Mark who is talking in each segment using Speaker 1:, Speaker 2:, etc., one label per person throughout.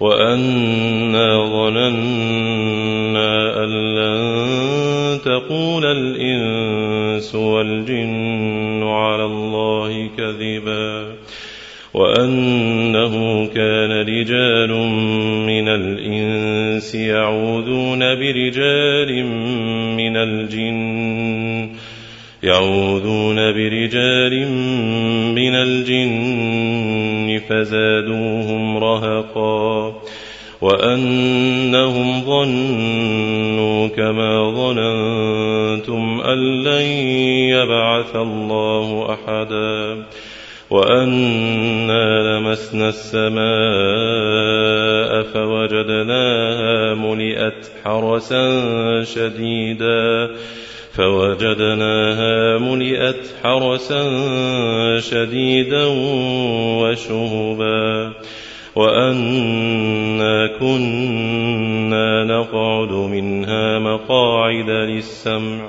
Speaker 1: وأنا ظننا أن لن تقول الإنس والجن على الله كذبا وأنه كان رجال من الإنس يعوذون برجال من الجن يعوذون برجال من الجن فزادوهم رهقا وأنهم ظنوا كما ظننتم أن لن يبعث الله أحدا وأنا لمسنا السماء فوجدناها ملئت حرسا شديدا فوجدناها ملئت حرسا شديدا وشهبا وأنا كنا نقعد منها مقاعد للسمع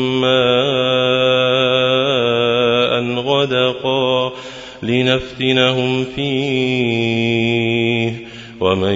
Speaker 1: لنفتنهم فيه ومن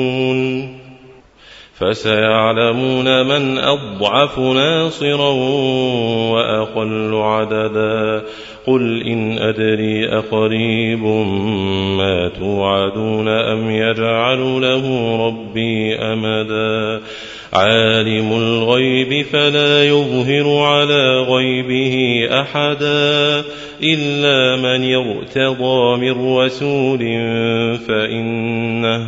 Speaker 1: فسيعلمون من أضعف ناصرا وأقل عددا. قل إن أدري أقريب ما توعدون أم يجعل له ربي أمدا. عالم الغيب فلا يظهر على غيبه أحدا. إلا من يرتضى من رسول فإنه